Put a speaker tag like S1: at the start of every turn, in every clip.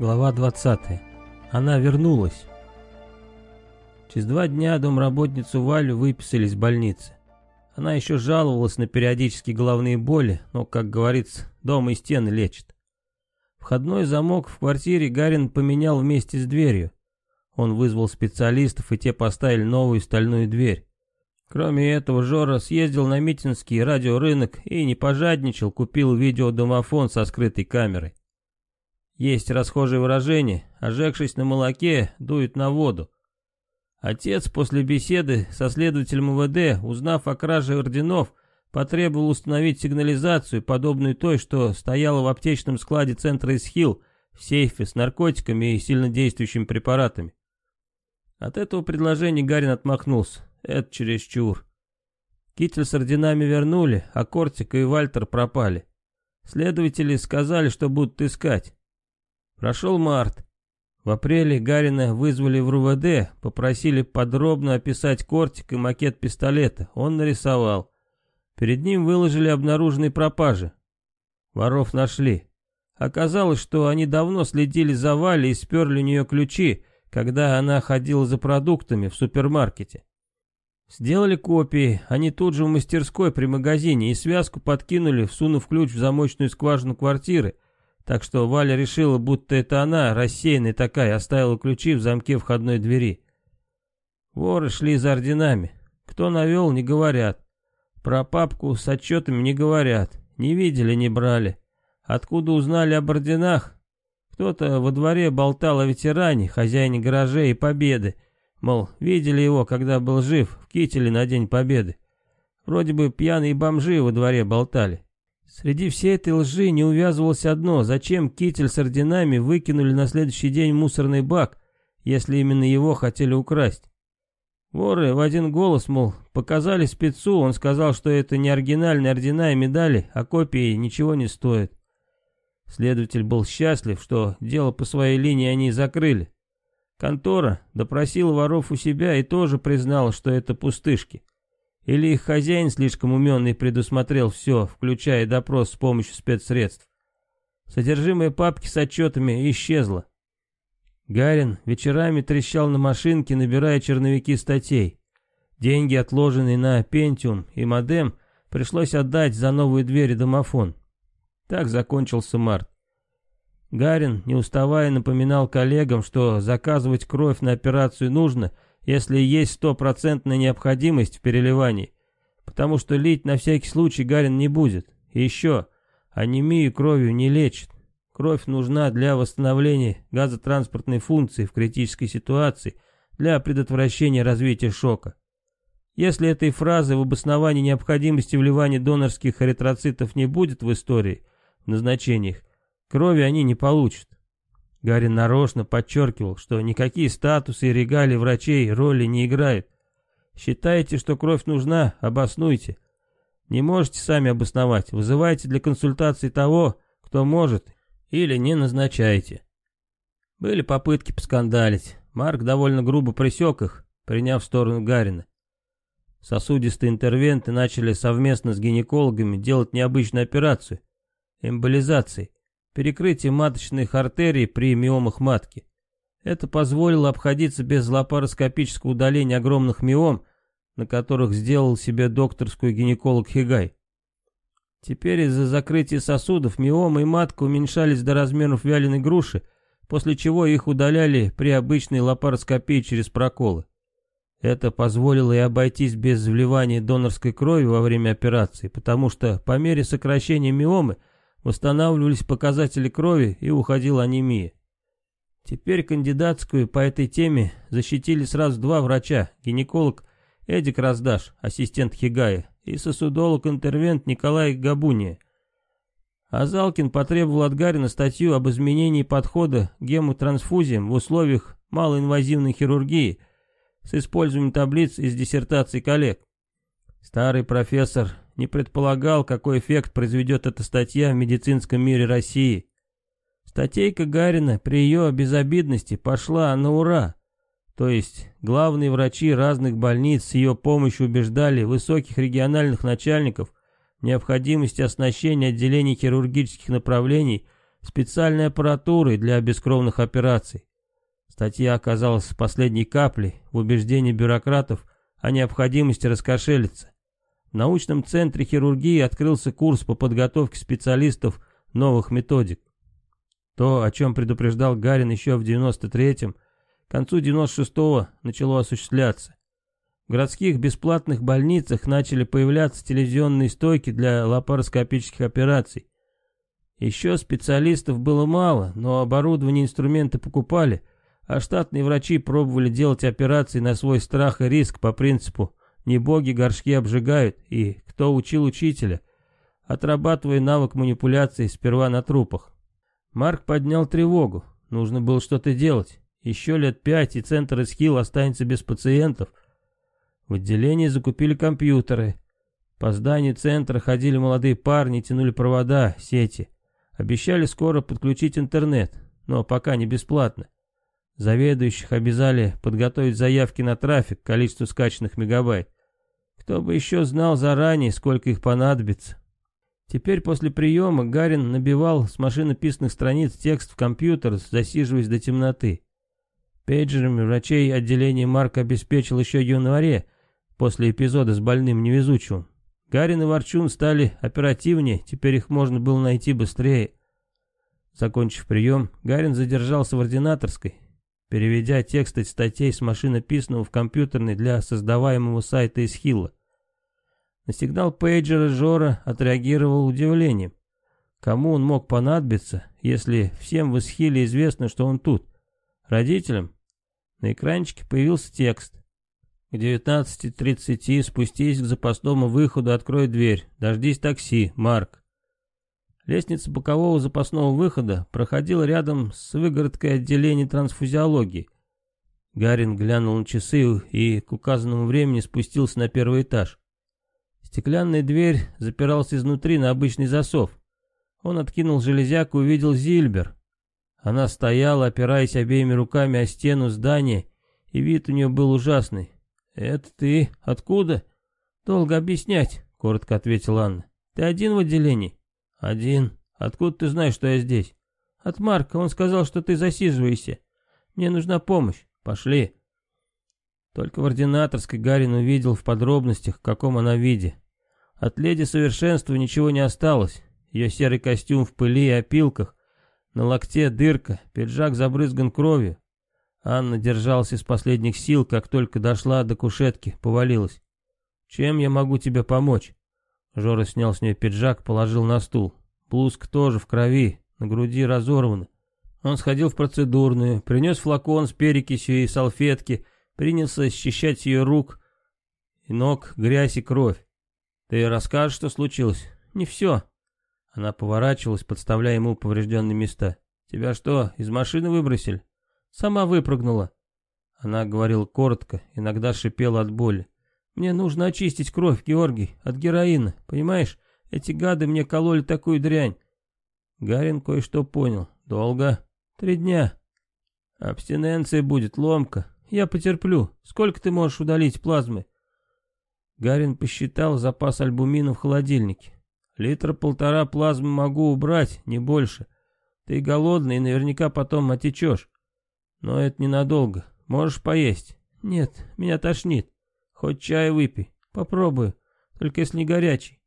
S1: Глава 20. Она вернулась. Через два дня домработницу Валю выписали из больницы. Она еще жаловалась на периодические головные боли, но, как говорится, дома и стены лечат. Входной замок в квартире Гарин поменял вместе с дверью. Он вызвал специалистов, и те поставили новую стальную дверь. Кроме этого, Жора съездил на Митинский радиорынок и не пожадничал, купил видеодомофон со скрытой камерой. Есть расхожее выражение «ожегшись на молоке, дует на воду». Отец после беседы со следователем УВД, узнав о краже орденов, потребовал установить сигнализацию, подобную той, что стояла в аптечном складе центра Исхил, в сейфе с наркотиками и сильнодействующими препаратами. От этого предложения Гарин отмахнулся. Это чересчур. Китель с орденами вернули, а Кортик и Вальтер пропали. Следователи сказали, что будут искать. Прошел март. В апреле Гарина вызвали в РУВД, попросили подробно описать кортик и макет пистолета. Он нарисовал. Перед ним выложили обнаруженные пропажи. Воров нашли. Оказалось, что они давно следили за Валей и сперли у нее ключи, когда она ходила за продуктами в супермаркете. Сделали копии, они тут же в мастерской при магазине и связку подкинули, всунув ключ в замочную скважину квартиры, так что Валя решила, будто это она, рассеянная такая, оставила ключи в замке входной двери. Воры шли за орденами. Кто навел, не говорят. Про папку с отчетами не говорят. Не видели, не брали. Откуда узнали об орденах? Кто-то во дворе болтал о ветеране, хозяине гаражей и победы. Мол, видели его, когда был жив, в кителе на День Победы. Вроде бы пьяные бомжи во дворе болтали. Среди всей этой лжи не увязывалось одно, зачем китель с орденами выкинули на следующий день мусорный бак, если именно его хотели украсть. Воры в один голос, мол, показали спецу, он сказал, что это не оригинальные ордена и медали, а копии ничего не стоят. Следователь был счастлив, что дело по своей линии они закрыли. Контора допросила воров у себя и тоже признала, что это пустышки. Или их хозяин слишком уменный предусмотрел все, включая допрос с помощью спецсредств. Содержимое папки с отчетами исчезло. Гарин вечерами трещал на машинке, набирая черновики статей. Деньги, отложенные на Пентиум и модем, пришлось отдать за новую дверь и домофон. Так закончился март. Гарин, не уставая, напоминал коллегам, что заказывать кровь на операцию нужно – если есть стопроцентная необходимость в переливании, потому что лить на всякий случай Гарин не будет. И еще, анемию кровью не лечит. Кровь нужна для восстановления газотранспортной функции в критической ситуации, для предотвращения развития шока. Если этой фразы в обосновании необходимости вливания донорских эритроцитов не будет в истории, в назначениях, крови они не получат. Гарри нарочно подчеркивал, что никакие статусы и регалии врачей роли не играют. Считаете, что кровь нужна, обоснуйте. Не можете сами обосновать, вызывайте для консультации того, кто может, или не назначайте. Были попытки поскандалить. Марк довольно грубо пресек их, приняв сторону Гарина. Сосудистые интервенты начали совместно с гинекологами делать необычную операцию – эмболизации – перекрытие маточных артерий при миомах матки. Это позволило обходиться без лапароскопического удаления огромных миом, на которых сделал себе докторскую гинеколог Хигай. Теперь из-за закрытия сосудов миомы и матка уменьшались до размеров вяленой груши, после чего их удаляли при обычной лапароскопии через проколы. Это позволило и обойтись без вливания донорской крови во время операции, потому что по мере сокращения миомы – восстанавливались показатели крови и уходила анемия. Теперь кандидатскую по этой теме защитили сразу два врача, гинеколог Эдик Раздаш, ассистент Хигая, и сосудолог-интервент Николай Габуния. А Залкин потребовал от Гарина статью об изменении подхода к гемотрансфузиям в условиях малоинвазивной хирургии с использованием таблиц из диссертаций коллег. Старый профессор не предполагал, какой эффект произведет эта статья в медицинском мире России. Статейка Гарина при ее безобидности пошла на ура. То есть главные врачи разных больниц с ее помощью убеждали высоких региональных начальников в необходимости оснащения отделений хирургических направлений специальной аппаратурой для бескровных операций. Статья оказалась последней каплей в убеждении бюрократов о необходимости раскошелиться. В научном центре хирургии открылся курс по подготовке специалистов новых методик. То, о чем предупреждал Гарин еще в 93-м, к концу 96-го начало осуществляться. В городских бесплатных больницах начали появляться телевизионные стойки для лапароскопических операций. Еще специалистов было мало, но оборудование и инструменты покупали, а штатные врачи пробовали делать операции на свой страх и риск по принципу «не боги горшки обжигают» и «кто учил учителя», отрабатывая навык манипуляций сперва на трупах. Марк поднял тревогу, нужно было что-то делать. Еще лет пять, и центр Эсхилл останется без пациентов – в отделении закупили компьютеры. По зданию центра ходили молодые парни, тянули провода, сети. Обещали скоро подключить интернет, но пока не бесплатно. Заведующих обязали подготовить заявки на трафик, количество скачанных мегабайт. Кто бы еще знал заранее, сколько их понадобится. Теперь после приема Гарин набивал с машинописных страниц текст в компьютер, засиживаясь до темноты. Пейджерами врачей отделения Марк обеспечил еще в январе, после эпизода с больным невезучим. Гарин и Ворчун стали оперативнее, теперь их можно было найти быстрее. Закончив прием, Гарин задержался в ординаторской, переведя тексты статей с машинописного в компьютерный для создаваемого сайта из Хилла. На сигнал пейджера Жора отреагировал удивлением. Кому он мог понадобиться, если всем в Исхиле известно, что он тут? Родителям? На экранчике появился текст. К 19.30 спустись к запасному выходу, открой дверь. Дождись такси, Марк. Лестница бокового запасного выхода проходила рядом с выгородкой отделения трансфузиологии. Гарин глянул на часы и к указанному времени спустился на первый этаж. Стеклянная дверь запиралась изнутри на обычный засов. Он откинул железяку и увидел Зильбер. Она стояла, опираясь обеими руками о стену здания, и вид у нее был ужасный. «Это ты? Откуда?» «Долго объяснять», — коротко ответила Анна. «Ты один в отделении?» «Один. Откуда ты знаешь, что я здесь?» «От Марка. Он сказал, что ты засиживаешься. Мне нужна помощь. Пошли». Только в ординаторской Гарин увидел в подробностях, в каком она виде. От леди совершенства ничего не осталось. Ее серый костюм в пыли и опилках, на локте дырка, пиджак забрызган кровью, Анна держалась из последних сил, как только дошла до кушетки, повалилась. «Чем я могу тебе помочь?» Жора снял с нее пиджак, положил на стул. Блузка тоже в крови, на груди разорвана. Он сходил в процедурную, принес флакон с перекисью и салфетки, принялся счищать ее рук и ног, грязь и кровь. «Ты расскажешь, что случилось?» «Не все». Она поворачивалась, подставляя ему поврежденные места. «Тебя что, из машины выбросили?» Сама выпрыгнула. Она говорила коротко, иногда шипела от боли. Мне нужно очистить кровь, Георгий, от героина, понимаешь? Эти гады мне кололи такую дрянь. Гарин кое-что понял. Долго? Три дня. Абстиненция будет, ломка. Я потерплю. Сколько ты можешь удалить плазмы? Гарин посчитал запас альбумина в холодильнике. Литра полтора плазмы могу убрать, не больше. Ты голодный и наверняка потом отечешь. Но это ненадолго. Можешь поесть. Нет, меня тошнит. Хоть чай выпей. Попробую. Только если не горячий.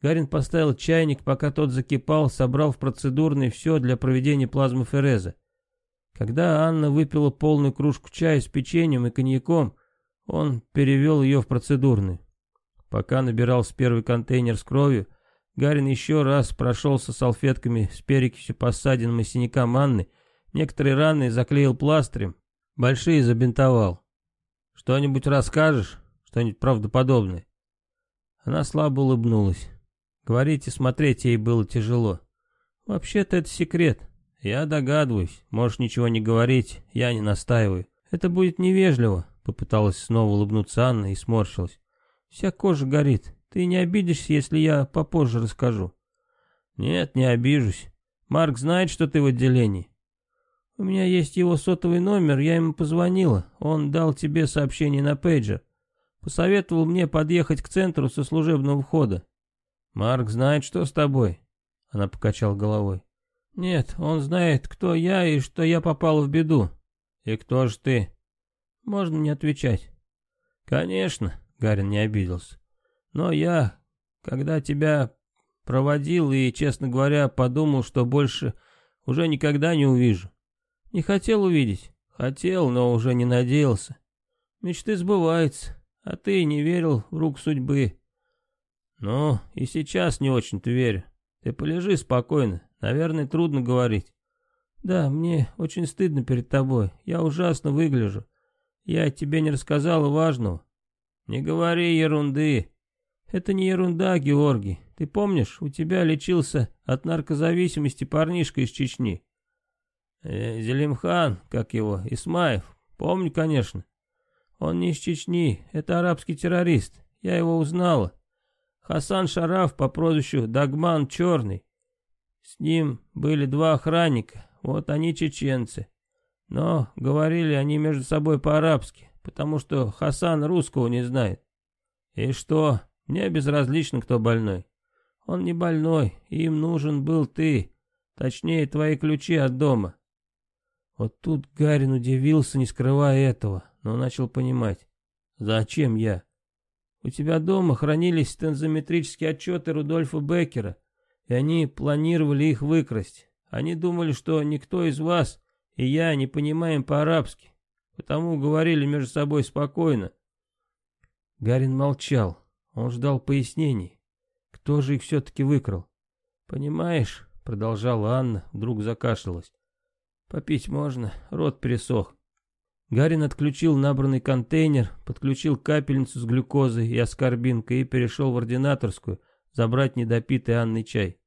S1: Гарин поставил чайник, пока тот закипал, собрал в процедурный все для проведения плазмофереза. Когда Анна выпила полную кружку чая с печеньем и коньяком, он перевел ее в процедурный. Пока набирался первый контейнер с кровью, Гарин еще раз прошелся салфетками с перекисью по ссадинам и синякам Анны Некоторые раны заклеил пластырем, большие забинтовал. Что-нибудь расскажешь? Что-нибудь правдоподобное?» Она слабо улыбнулась. Говорить и смотреть ей было тяжело. «Вообще-то это секрет. Я догадываюсь. Можешь ничего не говорить, я не настаиваю. Это будет невежливо», — попыталась снова улыбнуться Анна и сморщилась. «Вся кожа горит. Ты не обидишься, если я попозже расскажу?» «Нет, не обижусь. Марк знает, что ты в отделении. У меня есть его сотовый номер, я ему позвонила. Он дал тебе сообщение на пейджер. Посоветовал мне подъехать к центру со служебного входа. Марк знает, что с тобой. Она покачала головой. Нет, он знает, кто я и что я попал в беду. И кто же ты? Можно не отвечать. Конечно, Гарин не обиделся. Но я, когда тебя проводил и, честно говоря, подумал, что больше уже никогда не увижу. Не хотел увидеть. Хотел, но уже не надеялся. Мечты сбываются, а ты не верил в рук судьбы. Ну, и сейчас не очень-то верю. Ты полежи спокойно, наверное, трудно говорить. Да, мне очень стыдно перед тобой, я ужасно выгляжу. Я тебе не рассказала важного. Не говори ерунды. Это не ерунда, Георгий. Ты помнишь, у тебя лечился от наркозависимости парнишка из Чечни? Э, Зелимхан, как его, Исмаев. Помню, конечно. Он не из Чечни, это арабский террорист. Я его узнала. Хасан Шараф по прозвищу Дагман Черный. С ним были два охранника, вот они чеченцы. Но говорили они между собой по-арабски, потому что Хасан русского не знает. И что, мне безразлично, кто больной. Он не больной, им нужен был ты, точнее твои ключи от дома. Вот тут Гарин удивился, не скрывая этого, но начал понимать. Зачем я? У тебя дома хранились тензометрические отчеты Рудольфа Беккера, и они планировали их выкрасть. Они думали, что никто из вас и я не понимаем по-арабски, потому говорили между собой спокойно. Гарин молчал, он ждал пояснений. Кто же их все-таки выкрал? «Понимаешь», — продолжала Анна, вдруг закашлялась. «Попить можно, рот пересох». Гарин отключил набранный контейнер, подключил капельницу с глюкозой и аскорбинкой и перешел в ординаторскую забрать недопитый Анной чай.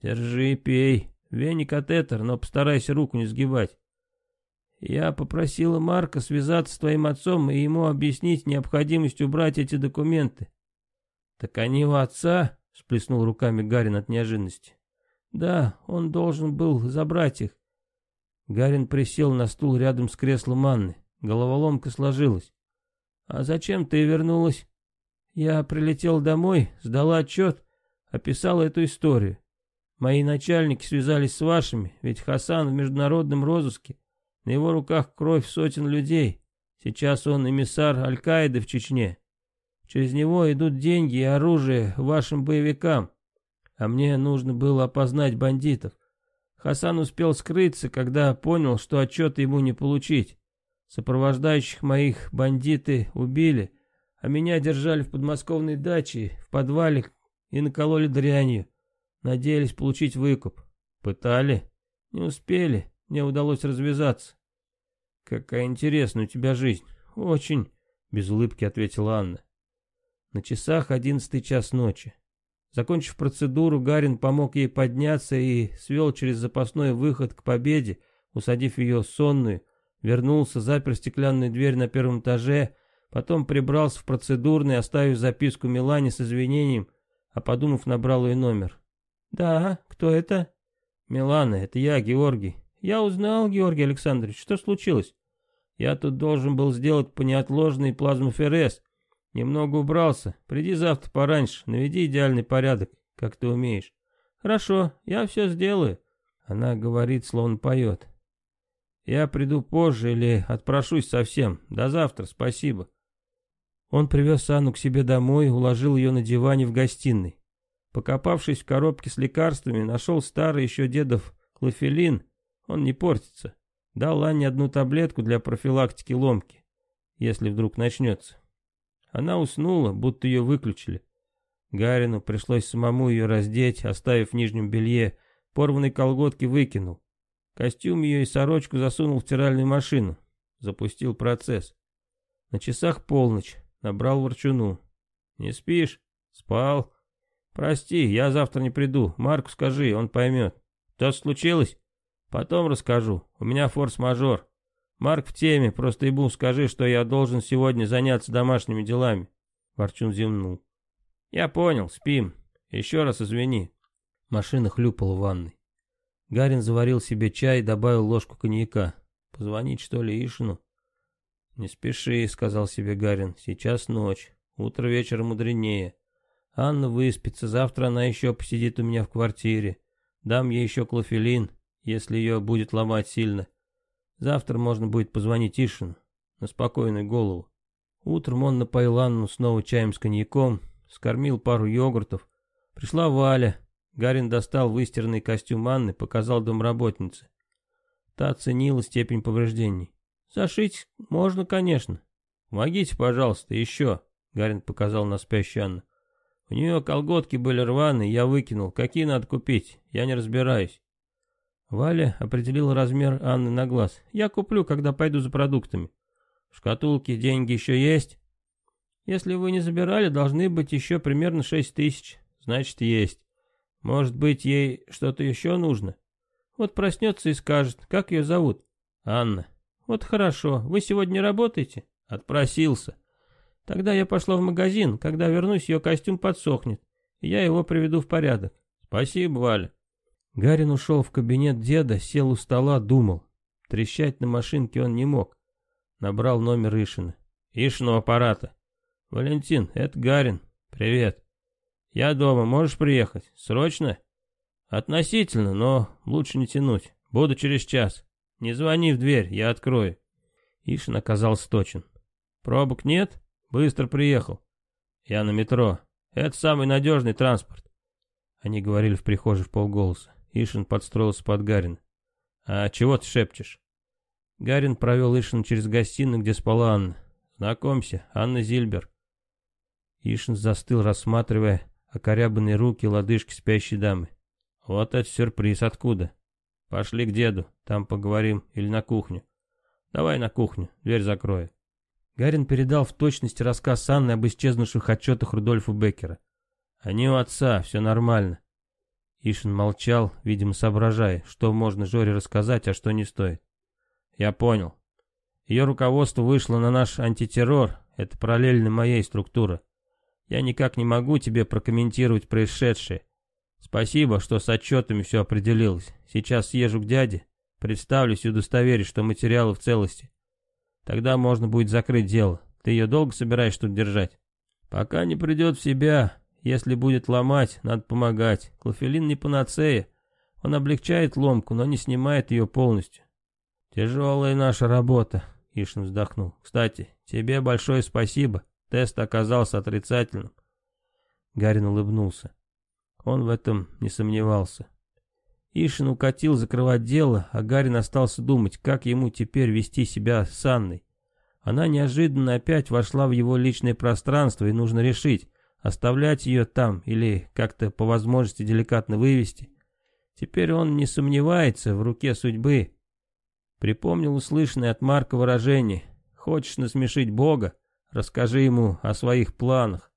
S1: «Держи, пей. Вене катетер, но постарайся руку не сгибать». «Я попросила Марка связаться с твоим отцом и ему объяснить необходимость убрать эти документы». «Так они у отца?» — сплеснул руками Гарин от неожиданности. «Да, он должен был забрать их. Гарин присел на стул рядом с креслом Анны. Головоломка сложилась. «А зачем ты вернулась?» «Я прилетел домой, сдала отчет, описала эту историю. Мои начальники связались с вашими, ведь Хасан в международном розыске. На его руках кровь сотен людей. Сейчас он эмиссар Аль-Каиды в Чечне. Через него идут деньги и оружие вашим боевикам. А мне нужно было опознать бандитов. Хасан успел скрыться, когда понял, что отчет ему не получить. Сопровождающих моих бандиты убили, а меня держали в подмосковной даче, в подвале и накололи дрянью. Надеялись получить выкуп. Пытали. Не успели, мне удалось развязаться. Какая интересная у тебя жизнь. Очень, без улыбки ответила Анна. На часах одиннадцатый час ночи. Закончив процедуру, Гарин помог ей подняться и свел через запасной выход к победе, усадив ее сонную, вернулся, запер стеклянную дверь на первом этаже, потом прибрался в процедурный, оставив записку Милане с извинением, а подумав, набрал ее номер. «Да, кто это?» «Милана, это я, Георгий». «Я узнал, Георгий Александрович, что случилось?» «Я тут должен был сделать по неотложной плазмоферез, Немного убрался. Приди завтра пораньше, наведи идеальный порядок, как ты умеешь. Хорошо, я все сделаю. Она говорит, словно поет. Я приду позже или отпрошусь совсем. До завтра, спасибо. Он привез Анну к себе домой, уложил ее на диване в гостиной. Покопавшись в коробке с лекарствами, нашел старый еще дедов клофелин. Он не портится. Дал Анне одну таблетку для профилактики ломки, если вдруг начнется. Она уснула, будто ее выключили. Гарину пришлось самому ее раздеть, оставив в нижнем белье, порванные колготки выкинул. Костюм ее и сорочку засунул в стиральную машину. Запустил процесс. На часах полночь. Набрал ворчуну. «Не спишь?» «Спал». «Прости, я завтра не приду. Марку скажи, он поймет». «Что случилось?» «Потом расскажу. У меня форс-мажор». Марк в теме, просто ему скажи, что я должен сегодня заняться домашними делами. Ворчун зевнул. Я понял, спим. Еще раз извини. Машина хлюпала в ванной. Гарин заварил себе чай и добавил ложку коньяка. Позвонить, что ли, Ишину? Не спеши, сказал себе Гарин. Сейчас ночь. Утро вечера мудренее. Анна выспится, завтра она еще посидит у меня в квартире. Дам ей еще клофелин. если ее будет ломать сильно. Завтра можно будет позвонить Ишину на спокойную голову. Утром он напоил Анну снова чаем с коньяком, скормил пару йогуртов. Пришла Валя. Гарин достал выстиранный костюм Анны, показал домработнице. Та оценила степень повреждений. «Зашить можно, конечно. Помогите, пожалуйста, еще», — Гарин показал на спящую Анну. «У нее колготки были рваные, я выкинул. Какие надо купить? Я не разбираюсь». Валя определила размер Анны на глаз. «Я куплю, когда пойду за продуктами». «В шкатулке деньги еще есть?» «Если вы не забирали, должны быть еще примерно шесть тысяч. Значит, есть. Может быть, ей что-то еще нужно?» Вот проснется и скажет, как ее зовут. Анна. Вот хорошо, вы сегодня работаете? Отпросился. Тогда я пошла в магазин, когда вернусь, ее костюм подсохнет, я его приведу в порядок. Спасибо, Валя. Гарин ушел в кабинет деда, сел у стола, думал. Трещать на машинке он не мог. Набрал номер Ишина. Ишину аппарата. Валентин, это Гарин. Привет. Я дома, можешь приехать? Срочно? «Относительно, но лучше не тянуть. Буду через час. Не звони в дверь, я открою». Ишин оказался точен. «Пробок нет? Быстро приехал. Я на метро. Это самый надежный транспорт». Они говорили в прихожей в полголоса. Ишин подстроился под Гарин. «А чего ты шепчешь?» Гарин провел Ишин через гостиную, где спала Анна. «Знакомься, Анна Зильбер». Ишин застыл, рассматривая окорябанные руки и лодыжки спящей дамы. Вот это сюрприз откуда. Пошли к деду, там поговорим, или на кухню. Давай на кухню, дверь закрою. Гарин передал в точности рассказ Анны об исчезнувших отчетах Рудольфа Беккера. Они у отца, все нормально. Ишин молчал, видимо, соображая, что можно Жоре рассказать, а что не стоит. Я понял. Ее руководство вышло на наш антитеррор, это параллельно моей структуре. Я никак не могу тебе прокомментировать происшедшее. Спасибо, что с отчетами все определилось. Сейчас съезжу к дяде, представлюсь и удостоверюсь, что материалы в целости. Тогда можно будет закрыть дело. Ты ее долго собираешься тут держать? Пока не придет в себя. Если будет ломать, надо помогать. Клофелин не панацея. Он облегчает ломку, но не снимает ее полностью. Тяжелая наша работа, Ишин вздохнул. Кстати, тебе большое спасибо. Тест оказался отрицательным. Гарин улыбнулся. Он в этом не сомневался. Ишин укатил закрывать дело, а Гарин остался думать, как ему теперь вести себя с Анной. Она неожиданно опять вошла в его личное пространство, и нужно решить, оставлять ее там или как-то по возможности деликатно вывести. Теперь он не сомневается в руке судьбы. Припомнил услышанное от Марка выражение «Хочешь насмешить Бога? Расскажи ему о своих планах».